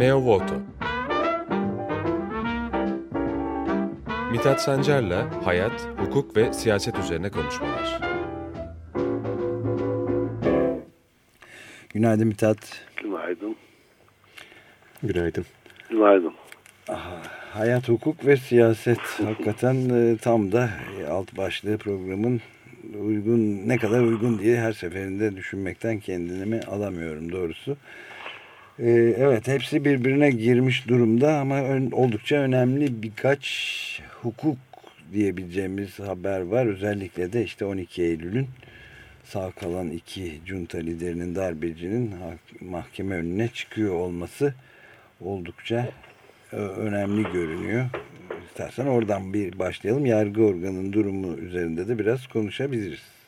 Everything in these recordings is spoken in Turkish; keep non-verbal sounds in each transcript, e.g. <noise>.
Meo Voto Mithat Sancar'la hayat, hukuk ve siyaset üzerine konuşmalar. Günaydın Mithat. Günaydın. Günaydın. Günaydın. Aha, hayat, hukuk ve siyaset <laughs> hakikaten e, tam da alt başlığı programın uygun ne kadar uygun diye her seferinde düşünmekten kendimi alamıyorum doğrusu. Ee, evet hepsi birbirine girmiş durumda ama ön, oldukça önemli birkaç hukuk diyebileceğimiz haber var. Özellikle de işte 12 Eylül'ün sağ kalan iki junta liderinin darbecinin mahkeme önüne çıkıyor olması oldukça e, önemli görünüyor. İstersen oradan bir başlayalım. Yargı organının durumu üzerinde de biraz konuşabiliriz.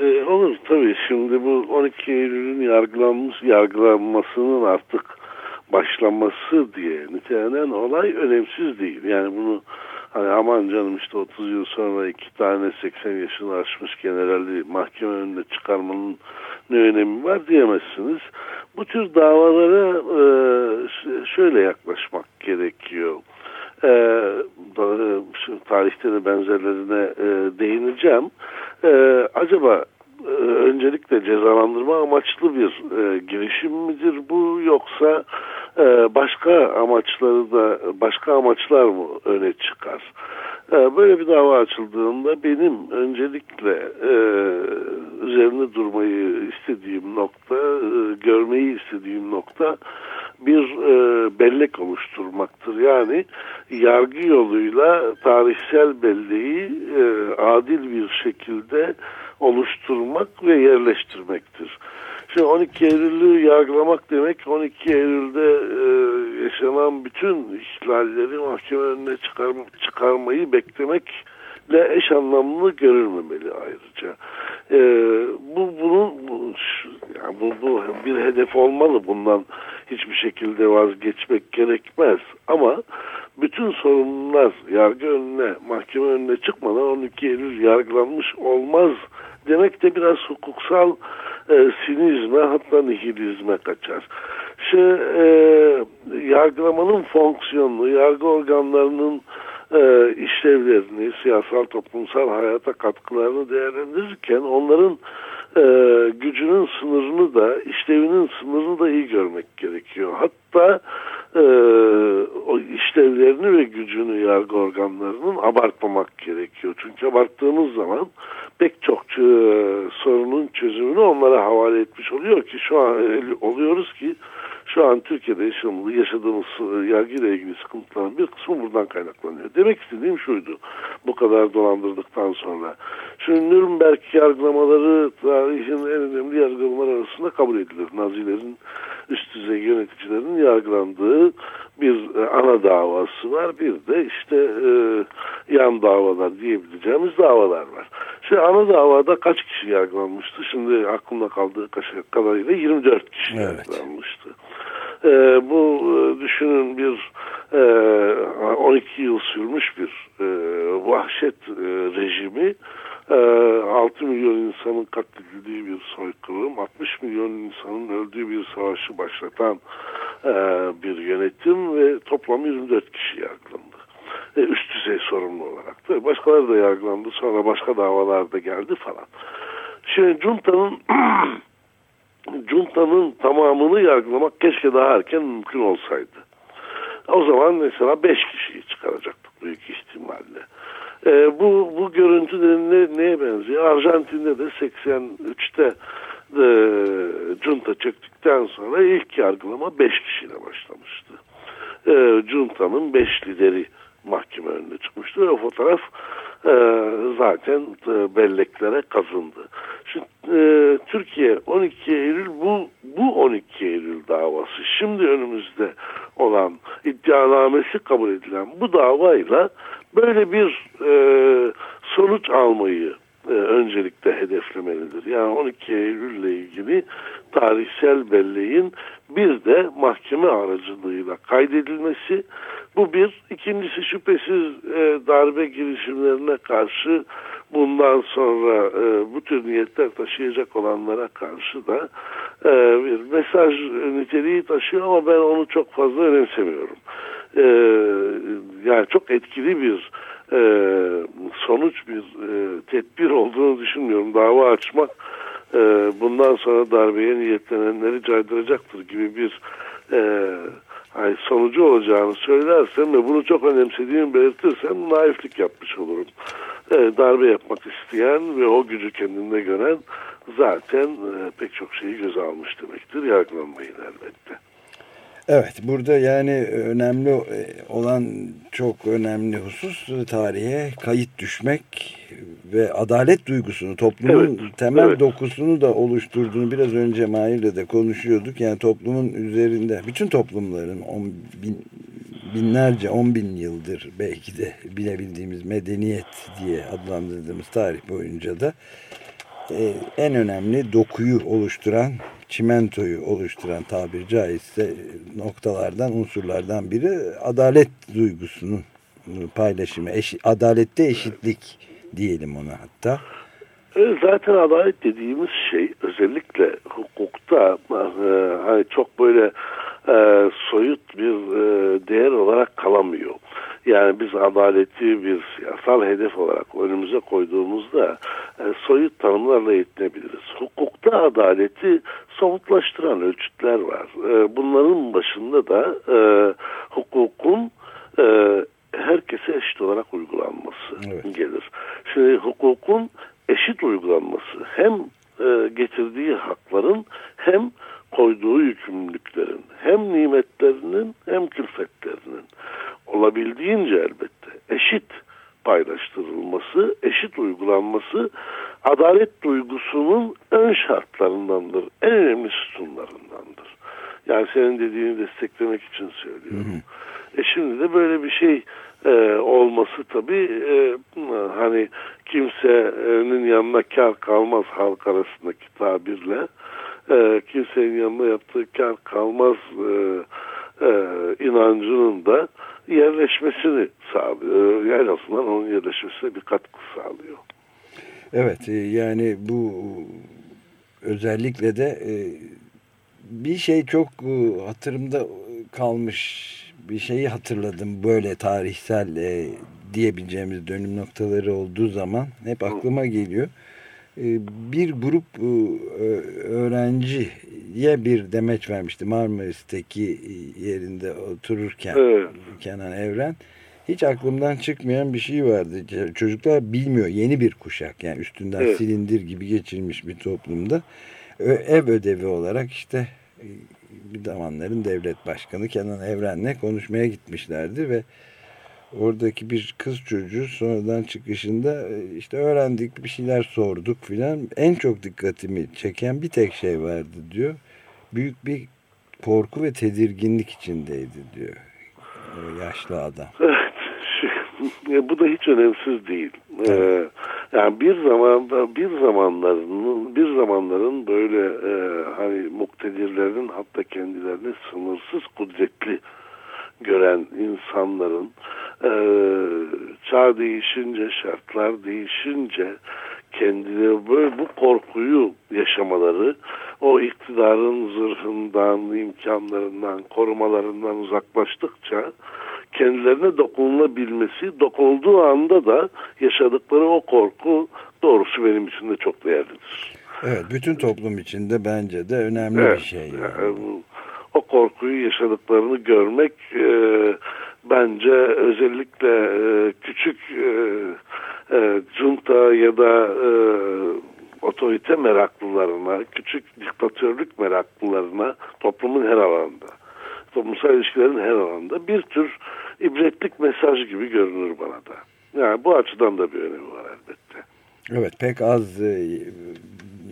Ee, olur tabii. Şimdi bu 12 Eylül'ün yargılanmış, yargılanmasının artık başlaması diye nitelenen olay önemsiz değil. Yani bunu hani aman canım işte 30 yıl sonra iki tane 80 yaşını aşmış generali mahkeme önüne çıkarmanın ne önemi var diyemezsiniz. Bu tür davalara e, şöyle yaklaşmak gerekiyor. E, tarihte de benzerlerine e, değineceğim. E, acaba e, öncelikle cezalandırma amaçlı bir e, girişim midir bu yoksa e, başka amaçları da başka amaçlar mı öne çıkar? E, böyle bir dava açıldığında benim öncelikle e, üzerine durmayı istediğim nokta, e, görmeyi istediğim nokta bir e, bellek oluşturmaktır. Yani yargı yoluyla tarihsel belleği e, adil bir şekilde oluşturmak ve yerleştirmektir. Şimdi 12 Eylül'ü yargılamak demek 12 Eylül'de e, yaşanan bütün ihlalleri mahkeme önüne çıkar, çıkarmayı beklemekle eş anlamlı görülmemeli ayrıca. E, bu bunun bu, yani bu, bu bir hedef olmalı. Bundan hiçbir şekilde vazgeçmek gerekmez. Ama bütün sorumlular yargı önüne, mahkeme önüne çıkmadan 12 Eylül yargılanmış olmaz demek de biraz hukuksal e, sinizme hatta nihilizme kaçar. Şu, e, yargılamanın fonksiyonunu, yargı organlarının e, işlevlerini, siyasal toplumsal hayata katkılarını değerlendirirken onların e, gücünün sınırını da, işlevinin sınırını da iyi görmek gerekiyor. Hatta e, o işlevlerini ve gücünü yargı organlarının abartmamak gerekiyor. Çünkü abarttığımız zaman pek çok e, sorunun çözümünü onlara havale etmiş oluyor ki şu an oluyoruz ki şu an Türkiye'de yaşadığımız, yaşadığımız yargıyla ilgili sıkıntıların bir kısmı buradan kaynaklanıyor. Demek istediğim şuydu bu kadar dolandırdıktan sonra. Şimdi Nürnberg yargılamaları tarihin en önemli yargılamalar arasında kabul edilir. Nazilerin üst düzey yöneticilerin yargılandığı bir e, ana davası var. Bir de işte e, yan davalar diyebileceğimiz davalar var. Şimdi ana davada kaç kişi yargılanmıştı? Şimdi aklımda kaldığı kadarıyla 24 kişi evet. yargılanmıştı. E, bu e, düşünün bir e, 12 yıl sürmüş bir e, vahşet e, rejimi 6 ee, milyon insanın katledildiği bir soykırım, 60 milyon insanın öldüğü bir savaşı başlatan e, bir yönetim ve toplam 24 kişi yargılandı. E, üst düzey sorumlu olarak da. Başkaları da yargılandı, sonra başka davalar da geldi falan. Şimdi Cunta'nın <clears throat> Cunta'nın tamamını yargılamak keşke daha erken mümkün olsaydı. O zaman mesela 5 kişiyi çıkaracaktık büyük ihtimalle. E, bu bu görüntü ne, neye benziyor? Arjantin'de de 83'te e, junta çektikten sonra ilk yargılama 5 kişiyle başlamıştı. E, junta'nın 5 lideri mahkeme önüne çıkmıştı ve o fotoğraf e, zaten e, belleklere kazındı. Şimdi e, Türkiye 12 Eylül bu bu 12 Eylül davası şimdi önümüzde olan iddianamesi kabul edilen bu davayla böyle bir e, sonuç almayı e, öncelikle hedeflemelidir. Yani 12 Eylül ile ilgili tarihsel belleğin bir de mahkeme aracılığıyla kaydedilmesi. Bu bir. ikincisi şüphesiz e, darbe girişimlerine karşı bundan sonra e, bu tür niyetler taşıyacak olanlara karşı da e, bir mesaj niteliği taşıyor ama ben onu çok fazla önemsemiyorum. Yani çok etkili bir e, sonuç bir e, tedbir olduğunu düşünmüyorum. Dava açmak e, bundan sonra darbeye niyetlenenleri caydıracaktır gibi bir e, ay sonucu olacağını söylersem ve bunu çok önemsediğimi belirtirsem naiflik yapmış olurum. E, darbe yapmak isteyen ve o gücü kendinde gören zaten e, pek çok şeyi göze almış demektir. Yargılanmayın elbette. Evet burada yani önemli e, olan çok önemli husus e, tarihe kayıt düşmek ve adalet duygusunu toplumun evet, temel evet. dokusunu da oluşturduğunu biraz önce Mahir'le de konuşuyorduk. Yani toplumun üzerinde bütün toplumların on bin, binlerce on bin yıldır belki de bilebildiğimiz medeniyet diye adlandırdığımız tarih boyunca da e, en önemli dokuyu oluşturan çimentoyu oluşturan tabir caizse noktalardan, unsurlardan biri adalet duygusunun paylaşımı. Eşi, adalette eşitlik diyelim ona hatta. Zaten adalet dediğimiz şey özellikle hukukta e, hani çok böyle e, soyut bir e, değer olarak kalamıyor. Yani biz adaleti bir siyasal hedef olarak önümüze koyduğumuzda e, soyut tanımlarla yetinebiliriz. Hukukta adaleti somutlaştıran ölçütler var. E, bunların başında da e, hukukun e, herkese eşit olarak uygulanması evet. gelir. Şimdi hukukun eşit uygulanması hem e, getirdiği hakların hem koyduğu yükümlülüklerin hem nimetlerinin hem külfetlerinin olabildiğince elbette eşit paylaştırılması, eşit uygulanması adalet duygusunun ön şartlarındandır. En önemli sütunlarındandır. Yani senin dediğini desteklemek için söylüyorum. Hı hı. E şimdi de böyle bir şey e, olması tabii e, hani kimsenin yanına kar kalmaz halk arasındaki tabirle e, kimsenin yanına yaptığı kar kalmaz e, e, inancının da yerleşmesini sağlıyor. En azından onun yerleşmesine bir katkı sağlıyor. Evet e, yani bu özellikle de e, bir şey çok e, hatırımda kalmış bir şeyi hatırladım böyle tarihsel diyebileceğimiz dönüm noktaları olduğu zaman hep aklıma geliyor. Bir grup öğrenciye bir demeç vermişti Marmaris'teki yerinde otururken evet. Kenan Evren hiç aklımdan çıkmayan bir şey vardı. Çocuklar bilmiyor. Yeni bir kuşak. Yani üstünden evet. silindir gibi geçirmiş bir toplumda. Ev ödevi olarak işte e, bir zamanların devlet başkanı Kenan Evren'le konuşmaya gitmişlerdi ve oradaki bir kız çocuğu sonradan çıkışında e, işte öğrendik bir şeyler sorduk filan. En çok dikkatimi çeken bir tek şey vardı diyor. Büyük bir korku ve tedirginlik içindeydi diyor. O yaşlı adam. <laughs> bu da hiç önemsiz değil. Ee, yani bir zamanda bir zamanların bir zamanların böyle e, hani muktedirlerin hatta kendilerini sınırsız kudretli gören insanların e, çağ değişince şartlar değişince kendine böyle bu korkuyu yaşamaları o iktidarın zırhından, imkanlarından, korumalarından uzaklaştıkça kendilerine dokunulabilmesi, dokunulduğu anda da yaşadıkları o korku doğrusu benim için de çok değerlidir. Evet, bütün toplum içinde bence de önemli evet, bir şey. Yani. O korkuyu yaşadıklarını görmek e, bence özellikle e, küçük e, e, junta ya da e, otorite meraklılarına, küçük diktatörlük meraklılarına toplumun her alanda, toplumsal ilişkilerin her alanda bir tür ibretlik mesaj gibi görünür bana da. Yani bu açıdan da bir önemi var elbette. Evet pek az e,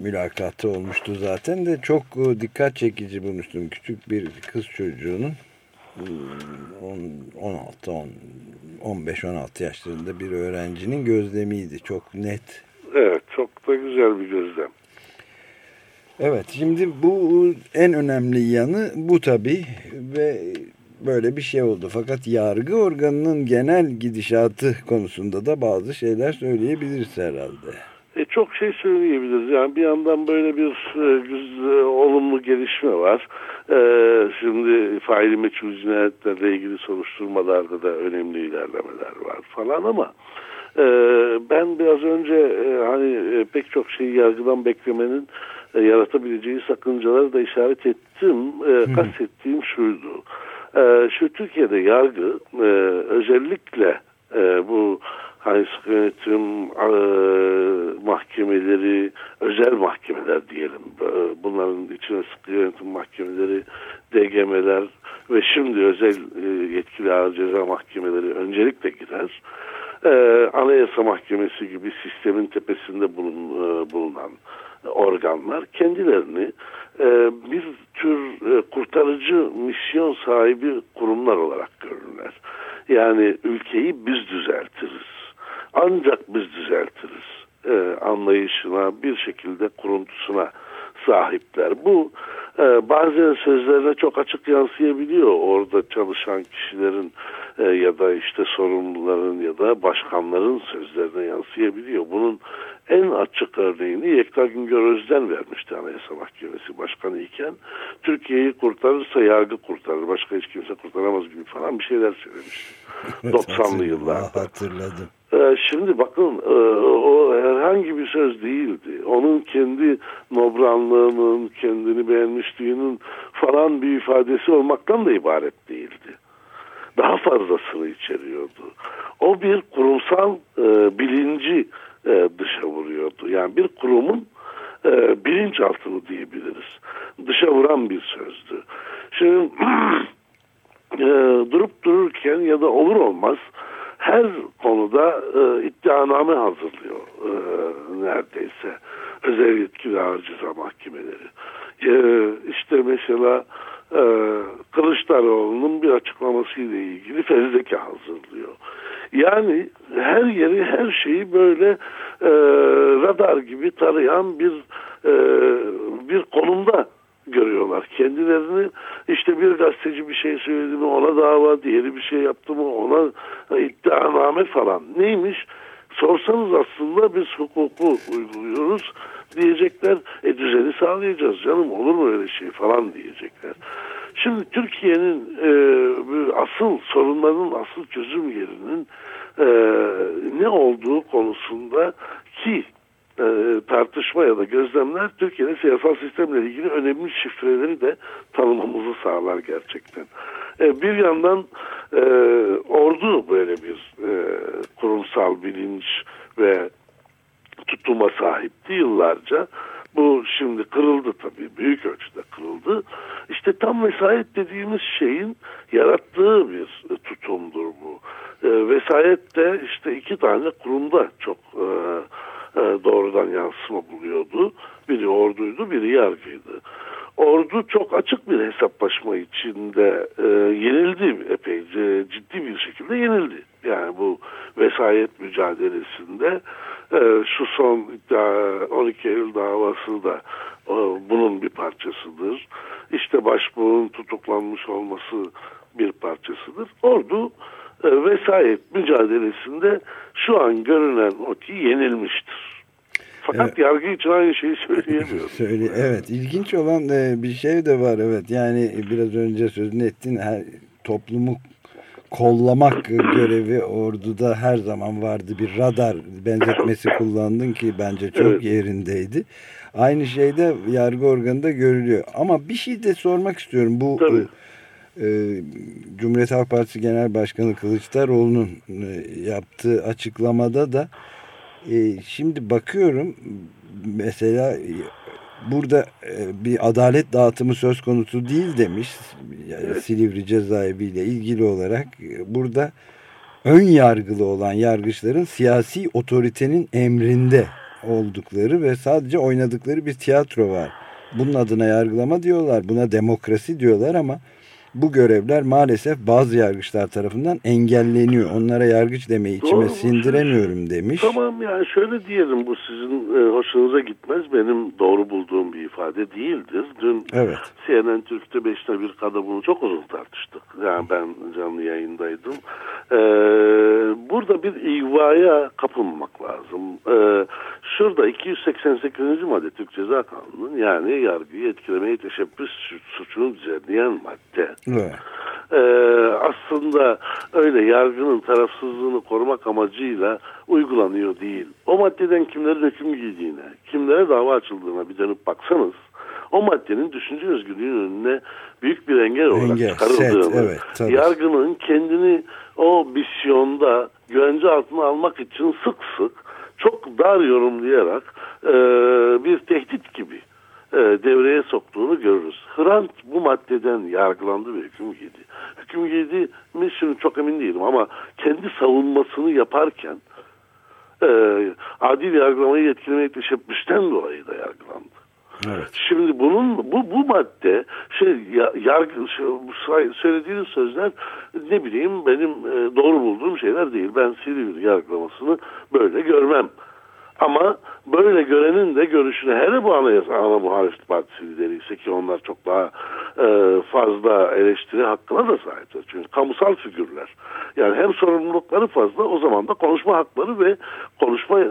mülakatı olmuştu zaten de çok e, dikkat çekici bulmuştum. Küçük bir kız çocuğunun 16 15-16 yaşlarında bir öğrencinin gözlemiydi. Çok net. Evet çok da güzel bir gözlem. Evet şimdi bu en önemli yanı bu tabii ve böyle bir şey oldu. Fakat yargı organının genel gidişatı konusunda da bazı şeyler söyleyebiliriz herhalde. E, çok şey söyleyebiliriz. Yani bir yandan böyle bir e, güzel, olumlu gelişme var. E, şimdi faili meçhul cinayetlerle ilgili soruşturmalarda da önemli ilerlemeler var falan ama e, ben biraz önce e, hani e, pek çok şeyi yargıdan beklemenin e, yaratabileceği sakıncaları da işaret ettim. E, kastettiğim şuydu. E, şu Türkiye'de yargı e, özellikle e, bu sıkı yönetim e, mahkemeleri, özel mahkemeler diyelim. E, bunların içine sıkı yönetim mahkemeleri, DGM'ler ve şimdi özel e, yetkili ağır ceza mahkemeleri öncelikle girer. E, Anayasa Mahkemesi gibi sistemin tepesinde bulun, e, bulunan organlar kendilerini e, bir tür e, kurtarıcı misyon sahibi kurumlar olarak görürler. Yani ülkeyi biz düzeltiriz. Ancak biz düzeltiriz e, anlayışına bir şekilde kuruntusuna sahipler. Bu e, bazen sözlerine çok açık yansıyabiliyor orada çalışan kişilerin e, ya da işte sorumluların ya da başkanların sözlerine yansıyabiliyor. Bunun en açık örneğini Yekta Güngör Özden vermişti Anayasa Mahkemesi Başkanı iken. Türkiye'yi kurtarırsa yargı kurtarır, başka hiç kimse kurtaramaz gibi falan bir şeyler söylemişti. <laughs> 90'lı yıllarda. Hatırladım. Şimdi bakın e, o herhangi bir söz değildi. Onun kendi nobranlığının, kendini beğenmişliğinin falan bir ifadesi olmaktan da ibaret değildi. Daha fazlasını içeriyordu. O bir kurumsal e, bilinci e, dışa vuruyordu. Yani bir kurumun bilinçaltını diyebiliriz. Dışa vuran bir sözdü. Şimdi <clears throat> durup dururken ya da olur olmaz her konuda e, iddianame hazırlıyor e, neredeyse özel ağır ceza mahkemeleri. E, işte mesela e, Kılıçdaroğlu'nun bir açıklamasıyla ilgili fezleke hazırlıyor. Yani her yeri her şeyi böyle e, radar gibi tarayan bir e, bir konumda görüyorlar. Kendilerini işte bir gazeteci bir şey söyledi mi ona dava, diğeri bir şey yaptı mı ona iddianame falan. Neymiş? Sorsanız aslında biz hukuku uyguluyoruz diyecekler. E düzeni sağlayacağız canım olur mu öyle şey falan diyecekler. Şimdi Türkiye'nin e, asıl sorunların asıl çözüm yerinin e, ne olduğu konusunda ki e, tartışma ya da gözlemler Türkiye'nin siyasal sistemle ilgili önemli şifreleri de tanımamızı sağlar gerçekten. E, bir yandan e, ordu böyle bir e, kurumsal bilinç ve tutuma sahipti yıllarca. Bu şimdi kırıldı tabii. Büyük ölçüde kırıldı. İşte tam vesayet dediğimiz şeyin yarattığı bir tutumdur bu. E, vesayet de işte iki tane kurumda çok e, doğrudan yansıma buluyordu. Biri orduydu, biri yargıydı. Ordu çok açık bir hesaplaşma içinde e, yenildi epeyce ciddi bir şekilde yenildi. Yani bu vesayet mücadelesinde e, şu son 12 Eylül davası da e, bunun bir parçasıdır. İşte başbuğun tutuklanmış olması bir parçasıdır. Ordu e, vesayet mücadelesinde şu an görünen. Fakat evet. yargı için aynı şeyi söyleyemiyorum. <laughs> Söyle, evet ilginç olan e, bir şey de var evet yani biraz önce sözünü ettin her toplumu kollamak görevi orduda her zaman vardı bir radar benzetmesi kullandın ki bence çok evet. yerindeydi. Aynı şey de yargı organında görülüyor. Ama bir şey de sormak istiyorum bu Tabii e, Cumhuriyet Halk Partisi Genel Başkanı Kılıçdaroğlu'nun e, yaptığı açıklamada da e, şimdi bakıyorum mesela e, burada e, bir adalet dağıtımı söz konusu değil demiş yani Silivri cezaevi ile ilgili olarak e, burada ön yargılı olan yargıçların siyasi otoritenin emrinde oldukları ve sadece oynadıkları bir tiyatro var. Bunun adına yargılama diyorlar, buna demokrasi diyorlar ama bu görevler maalesef bazı yargıçlar tarafından engelleniyor. Onlara yargıç demeyi içime Doğru. sindiremiyorum demiş. Tamam yani şöyle diyelim bu sizin e, hoşunuza gitmez. Benim doğru bulduğum bir ifade değildir. Dün Evet. CNN Türk'te beşte bir kada bunu çok uzun tartıştık. Yani ben canlı yayındaydım. Ee, burada bir igvaya kapılmamak lazım. Ee, şurada 288. madde Türk Ceza Kanunu'nun yani yargıyı etkilemeye teşebbüs suçunu düzenleyen madde. Evet. Ee, aslında öyle yargının tarafsızlığını korumak amacıyla uygulanıyor değil. O maddeden kimlerin hüküm giydiğine, kimlere dava açıldığına bir dönüp baksanız o maddenin düşünce özgürlüğünün önüne büyük bir engel olarak Engel, çıkarıldığını, set, evet, tabii. yargının kendini o misyonda güvence altına almak için sık sık çok dar yorumlayarak e, bir tehdit gibi e, devreye soktuğunu görürüz. Hrant bu maddeden yargılandı ve hüküm giydi. Hüküm giydi mi şimdi çok emin değilim ama kendi savunmasını yaparken e, adil yargılamayı etkilemeye teşebbüsten dolayı da yargılandı. Evet. Şimdi bunun bu bu madde şey ya- yargı şey, söylediğiniz sözler ne bileyim benim e, doğru bulduğum şeyler değil. Ben Silivri yargılamasını böyle görmem. Ama böyle görenin de görüşüne hele bu anayasa ana muhalefet partisi lideri ise ki onlar çok daha e, fazla eleştiri hakkına da sahiptir. Çünkü kamusal figürler. Yani hem sorumlulukları fazla o zaman da konuşma hakları ve konuşma e,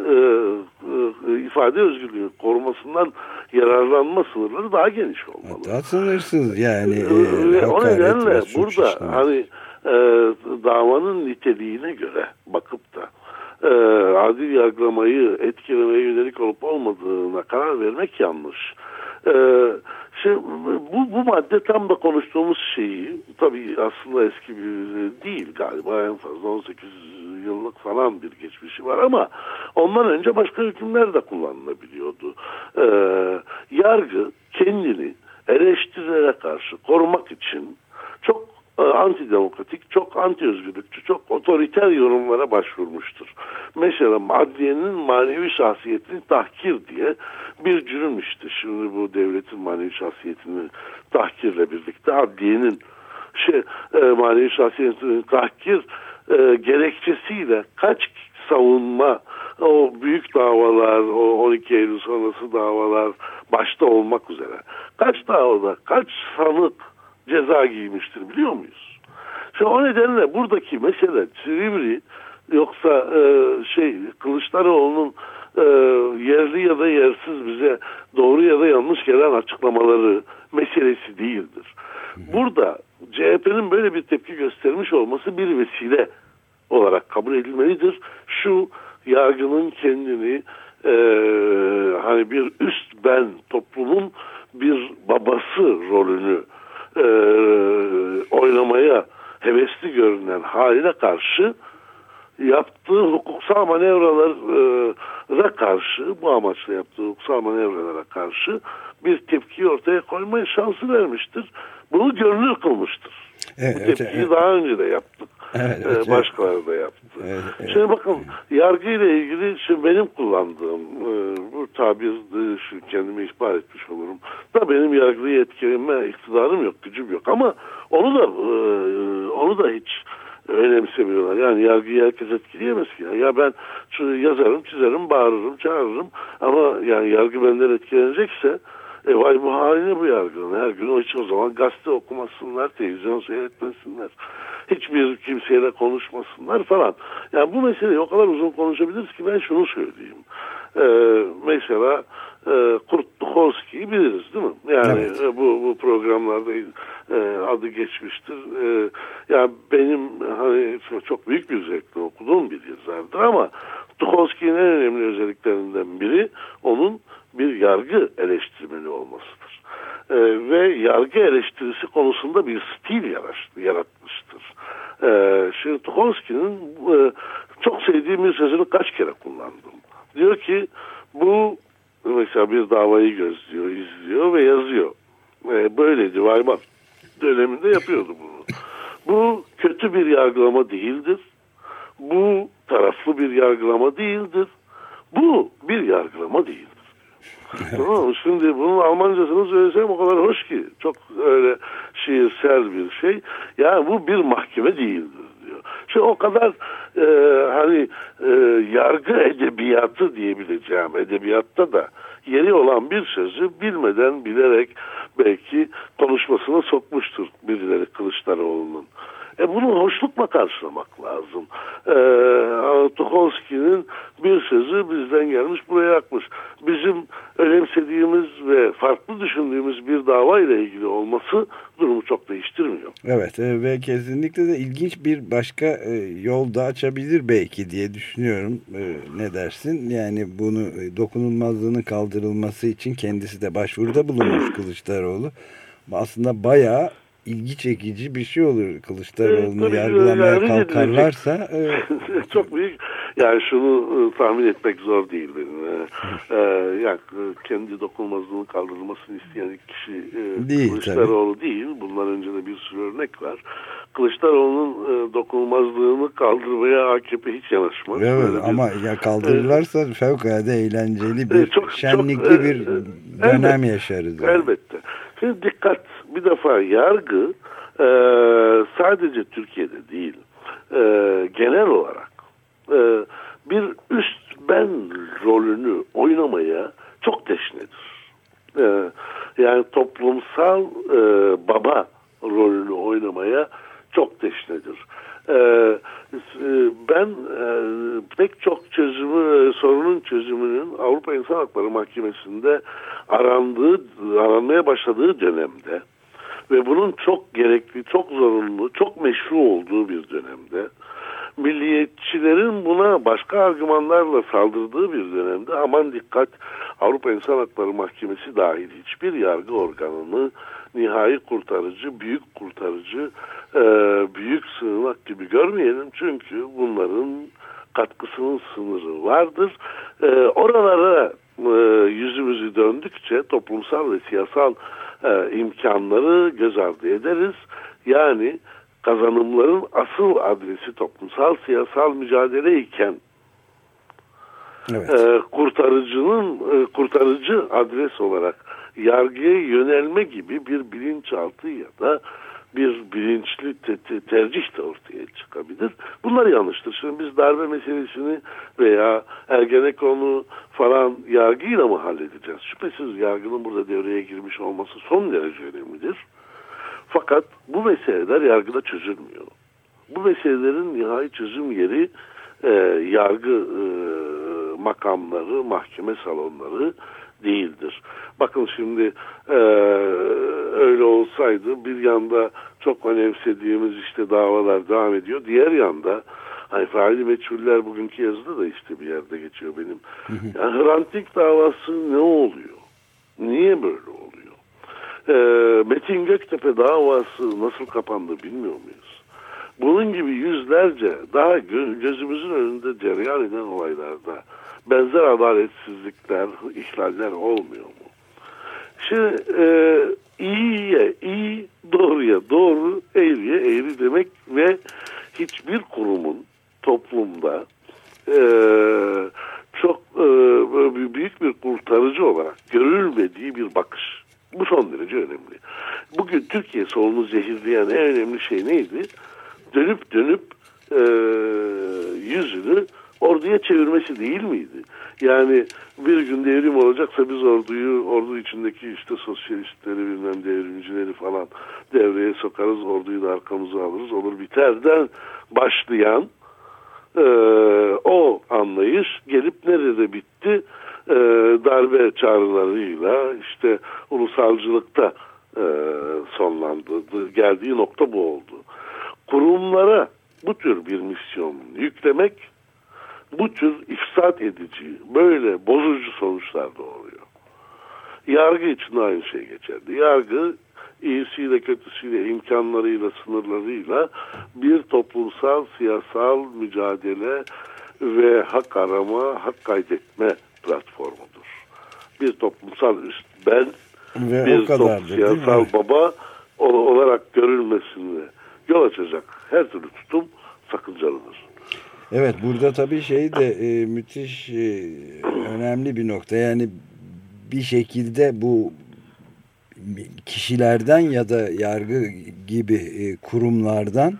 e, ifade özgürlüğü korumasından yararlanma sınırları daha geniş olmalı. Hatta sınırsız yani. E, ve o nedenle burada hani e, davanın niteliğine göre bakıp da e, adil yargılamayı etkilemeye yönelik olup olmadığına karar vermek yanlış. E, şey, bu, bu madde tam da konuştuğumuz şeyi tabii aslında eski bir değil galiba en fazla 18 yıllık falan bir geçmişi var ama ondan önce başka hükümler de kullanılabiliyordu. E, yargı kendini eleştirilere karşı korumak için çok e, antidemokratik, çok anti özgürlükçü, çok otoriter yorumlara başvurmuştur. Mesela adliyenin manevi şahsiyetini tahkir diye bir cürüm işte. Şimdi bu devletin manevi şahsiyetini tahkirle birlikte adliyenin şey, e, manevi şahsiyetini tahkir e, gerekçesiyle kaç savunma o büyük davalar, o 12 Eylül sonrası davalar başta olmak üzere kaç davada kaç sanık ceza giymiştir biliyor muyuz? Şimdi o nedenle buradaki mesele Silivri yoksa e, şey Kılıçdaroğlu'nun e, yerli ya da yersiz bize doğru ya da yanlış gelen açıklamaları meselesi değildir. Burada CHP'nin böyle bir tepki göstermiş olması bir vesile olarak kabul edilmelidir. Şu yargının kendini e, hani bir üst ben toplumun bir babası rolünü e, oynamaya hevesli görünen haline karşı yaptığı hukuksal manevralara karşı bu amaçla yaptığı hukuksal manevralara karşı bir tepki ortaya koymaya şansı vermiştir. Bunu görünür kılmıştır. Evet, bu tepkiyi evet. daha önce de yaptık. Evet, Ee, evet, başkaları da yaptı. Evet, evet. Şimdi bakın yargı ile ilgili şimdi benim kullandığım e, bu tabir şu kendimi ihbar etmiş olurum. Da benim yargıyı etkileme iktidarım yok, gücüm yok ama onu da e, onu da hiç önemsemiyorlar. Yani yargıyı herkes etkileyemez ki. Ya ben şu yazarım, çizerim, bağırırım, çağırırım ama yani yargı benden etkilenecekse e vay bu haline bu yargının. Her gün hiç o zaman gazete okumasınlar, televizyon seyretmesinler. Hiçbir kimseyle konuşmasınlar falan. Yani bu meseleyi o kadar uzun konuşabiliriz ki ben şunu söyleyeyim. Ee, mesela e, Kurt Tucholsky'yi biliriz değil mi? Yani Evet. e, bu, bu programlarda e, adı geçmiştir. E, yani benim hani çok büyük bir zevkle okuduğum bir yazardır ama Tucholsky'nin en önemli özelliklerinden biri onun bir yargı eleştirmeni olmasıdır. E, ve yargı eleştirisi konusunda bir stil yaratmıştır. E, şimdi Tucholsky'nin e, çok sevdiğim bir sözünü kaç kere kullandım. Diyor ki bu mesela bir davayı gözlüyor, izliyor ve yazıyor. E, böyleydi Weimar döneminde yapıyordu bunu. Bu kötü bir yargılama değildir. Bu taraflı bir yargılama değildir. Bu bir yargılama değildir. <laughs> tamam mı? Şimdi bunun Almancasını söylesem o kadar hoş ki. Çok öyle şiirsel bir şey. Yani bu bir mahkeme değildir diyor. Şimdi o kadar e, hani e, yargı edebiyatı diyebileceğim edebiyatta da yeri olan bir sözü bilmeden bilerek belki konuşmasına sokmuştur birileri Kılıçdaroğlu'nun. E bunu hoşlukla karşılamak lazım. E, Tucholsky'nin bir sözü bizden gelmiş buraya akmış. Bizim önemsediğimiz ve farklı düşündüğümüz bir dava ile ilgili olması durumu çok değiştirmiyor. Evet e, ve kesinlikle de ilginç bir başka e, yol da açabilir belki diye düşünüyorum. E, ne dersin? Yani bunu e, dokunulmazlığının kaldırılması için kendisi de başvuruda bulunmuş Kılıçdaroğlu. Aslında bayağı ilgi çekici bir şey olur Kılıçdaroğlu'nu Evet, yargılamaya kalkarlarsa. <laughs> E, çok büyük yani şunu e, tahmin etmek zor değil benim. E, e, yani e, kendi dokunulmazlığının kaldırılmasını isteyen kişi e, Değil, Kılıçdaroğlu değil. Bundan önce de bir sürü örnek var. Kılıçdaroğlu'nun e, dokunulmazlığını kaldırmaya AKP hiç yanaşmaz. evet Böyle bir- ama ya kaldırırlarsa fevkalade eğlenceli bir E, çok- şenlikli çok, e, bir e, dönem elbette, yaşarız. yani. Elbette. Şimdi dikkat bir defa yargı e, sadece Türkiye'de değil e, genel olarak e, bir üst ben rolünü oynamaya çok teşnedir. E, yani toplumsal e, baba rolünü oynamaya çok teşnedir. E, e, ben e, pek çok çözümü, sorunun çözümünün Avrupa İnsan Hakları Mahkemesi'nde arandığı, aranmaya başladığı dönemde ve bunun çok gerekli, çok zorunlu, çok meşru olduğu bir dönemde milliyetçilerin buna başka saldırdığı bir dönemde aman dikkat Avrupa İnsan Hakları Mahkemesi dahil hiçbir yargı organını nihai kurtarıcı, büyük kurtarıcı, e, büyük sığınak gibi görmeyelim. Çünkü bunların katkısının sınırı vardır. E, oralara e, yüzümüzü döndükçe toplumsal ve siyasal e, imkanları göz ardı ederiz. Yani kazanımların asıl adresi toplumsal siyasal mücadele iken Evet. e, kurtarıcının e, kurtarıcı adres olarak yargıya yönelme gibi bir bilinçaltı ya da bir bilinçli te- te- tercih de ortaya çıkabilir. Bunlar yanlıştır. Şimdi biz darbe meselesini veya Ergenekon'u falan yargıyla mı halledeceğiz? Şüphesiz yargının burada devreye girmiş olması son derece önemlidir. Fakat bu meseleler yargıda çözülmüyor. Bu meselelerin nihai çözüm yeri e, yargı e, makamları, mahkeme salonları değildir. Bakın şimdi e, öyle olsaydı bir yanda çok önemsediğimiz işte davalar devam ediyor. Diğer yanda hani faili meçhuller bugünkü yazıda da işte bir yerde geçiyor benim. Yani Hrant davası ne oluyor? Niye böyle oluyor? E, Metin Göktepe davası nasıl kapandı bilmiyor muyuz? Bunun gibi yüzlerce daha gö- gözümüzün önünde cereyan eden olaylarda benzer adaletsizlikler, ihlaller olmuyor mu? Şimdi e, iyiye iyi, doğruya doğru, eğriye eğri demek ve hiçbir kurumun toplumda e, çok e, büyük bir kurtarıcı olarak görülmediği bir bakış. Bu son derece önemli. Bugün Türkiye solunu zehirleyen en önemli şey neydi? Dönüp dönüp e, yüzünü orduya çevirmesi değil miydi? Yani bir gün devrim olacaksa biz orduyu, ordu içindeki işte sosyalistleri, bilmem devrimcileri falan devreye sokarız, orduyu da arkamıza alırız, olur biterden başlayan e, o anlayış gelip nerede bitti? E, darbe çağrılarıyla işte ulusalcılıkta e, sonlandı. Geldiği nokta bu oldu. Kurumlara bu tür bir misyon yüklemek bu tür ifsat edici, böyle bozucu sonuçlar doğuruyor. Yargı için aynı şey geçerli. Yargı iyisiyle kötüsüyle, imkanlarıyla, sınırlarıyla bir toplumsal, siyasal mücadele ve hak arama, hak kaydetme platformudur. Bir toplumsal üst ben, Ve bir o kadar top- siyasal baba olarak görülmesini yol açacak her türlü tutum sakıncalıdır. Evet burada tabii şey de e, müthiş e, önemli bir nokta. Yani bir şekilde bu kişilerden ya da yargı gibi e, kurumlardan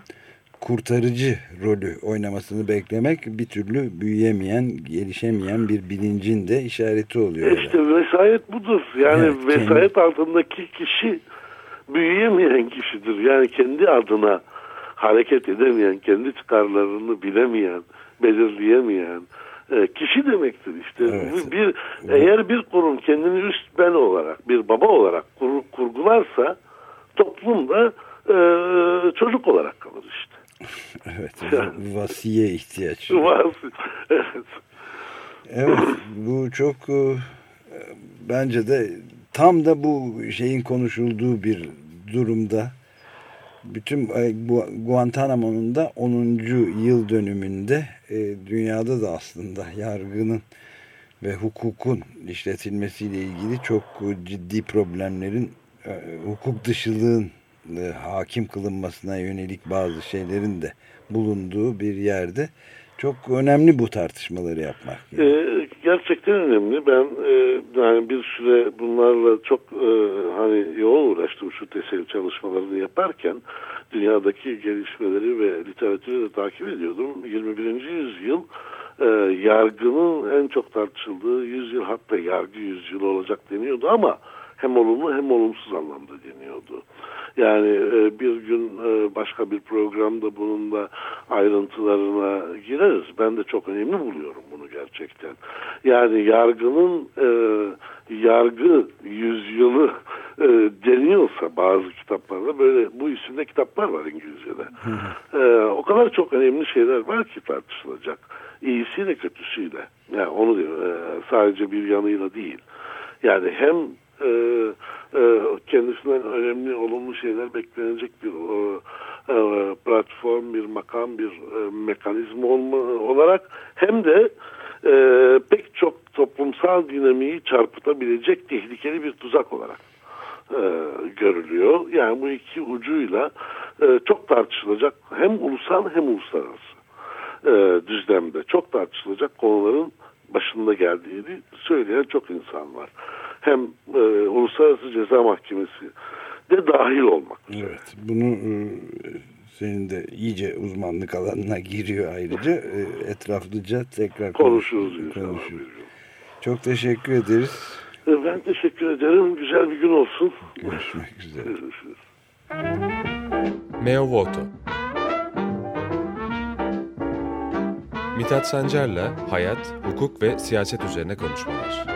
kurtarıcı rolü oynamasını beklemek bir türlü büyüyemeyen, gelişemeyen bir bilincin de işareti oluyor. İşte vesayet budur. Yani evet, vesayet kendi... altındaki kişi büyüyemeyen kişidir. Yani kendi adına hareket edemeyen, kendi çıkarlarını bilemeyen, belirleyemeyen e, kişi demektir işte. Evet. Bir eğer bir kurum kendini üst ben olarak, bir baba olarak kur, kurgularsa toplumda e, çocuk olarak kalır işte. <laughs> evet, yani. vasiye ihtiyaç. Vasi, <laughs> evet. Evet, bu çok e, bence de tam da bu şeyin konuşulduğu bir durumda bütün e, Guantanamo'nun da 10. yıl dönümünde e, dünyada da aslında yargının ve hukukun işletilmesiyle ilgili çok ciddi problemlerin e, hukuk dışılığın hakim kılınmasına yönelik bazı şeylerin de bulunduğu bir yerde çok önemli bu tartışmaları yapmak. Yani. Ee, gerçekten önemli. Ben e, yani bir süre bunlarla çok e, hani yoğun uğraştım şu tesel çalışmalarını yaparken dünyadaki gelişmeleri ve literatürü de takip ediyordum. 21. yüzyıl e, yargının en çok tartışıldığı yüzyıl hatta yargı yüzyılı olacak deniyordu ama hem olumlu hem olumsuz anlamda deniyordu. Yani e, bir gün e, başka bir programda bunun da ayrıntılarına gireriz. Ben de çok önemli buluyorum bunu gerçekten. Yani yargının e, yargı yüzyılı e, deniyorsa bazı kitaplarda böyle bu isimde kitaplar var İngilizce'de. e, o kadar çok önemli şeyler var ki tartışılacak. İyisiyle kötüsüyle. Yani onu diyor, e, sadece bir yanıyla değil. Yani hem e, e, kendisinden önemli olumlu şeyler beklenecek bir e, e, platform, bir makam, bir e, mekanizma olma, olarak hem de e, pek çok toplumsal dinamiği çarpıtabilecek tehlikeli bir tuzak olarak e, görülüyor. Yani bu iki ucuyla e, çok tartışılacak hem ulusal hem uluslararası e, düzlemde çok tartışılacak konuların başında geldiğini söyleyen çok insan var hem e, Uluslararası Ceza Mahkemesi de dahil olmak üzere. Evet, bunu e, senin de iyice uzmanlık alanına giriyor ayrıca. E, etraflıca tekrar konuşuruz. konuşuruz. Çok teşekkür ederiz. E, ben teşekkür ederim. Güzel bir gün olsun. Görüşmek üzere. Görüşürüz. Meo Voto Mithat Sancar'la hayat, hukuk ve siyaset üzerine konuşmalar.